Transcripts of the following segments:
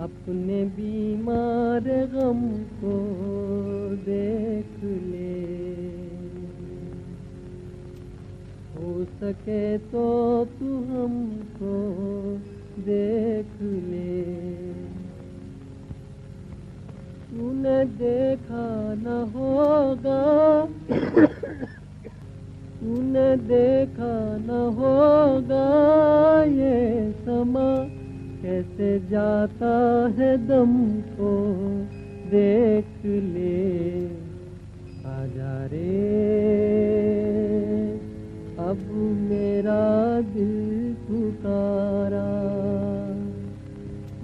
अपने बीमार गम को देख ले। हो सके तो तू हमको देख ले। तूने देखा न होगा। तूने देखा न होगा ये जाता है दम को, देख ले। आजा रे, अब मेरा दिल पुकारा।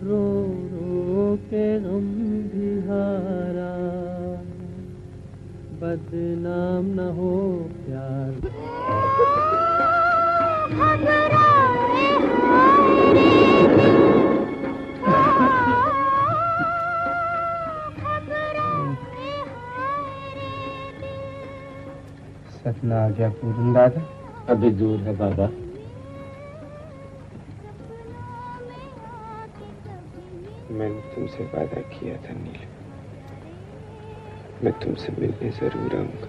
रो रो के गम बिहारा बदनाम न हो प्यार। सपना आ गया पूरन दादा अभी दूर है बाबा। मैंने तुमसे वादा किया था नील। मैं तुमसे मिलने ज़रूर आऊँगा।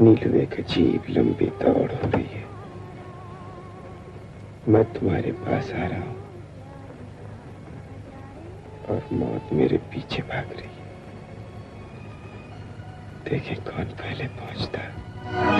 नीलू एक अजीब लंबी दौड़ हो रही है। मैं तुम्हारे पास आ रहा हूँ। और मौत मेरे पीछे भाग रही है। देखे कौन पहले पहुँचता।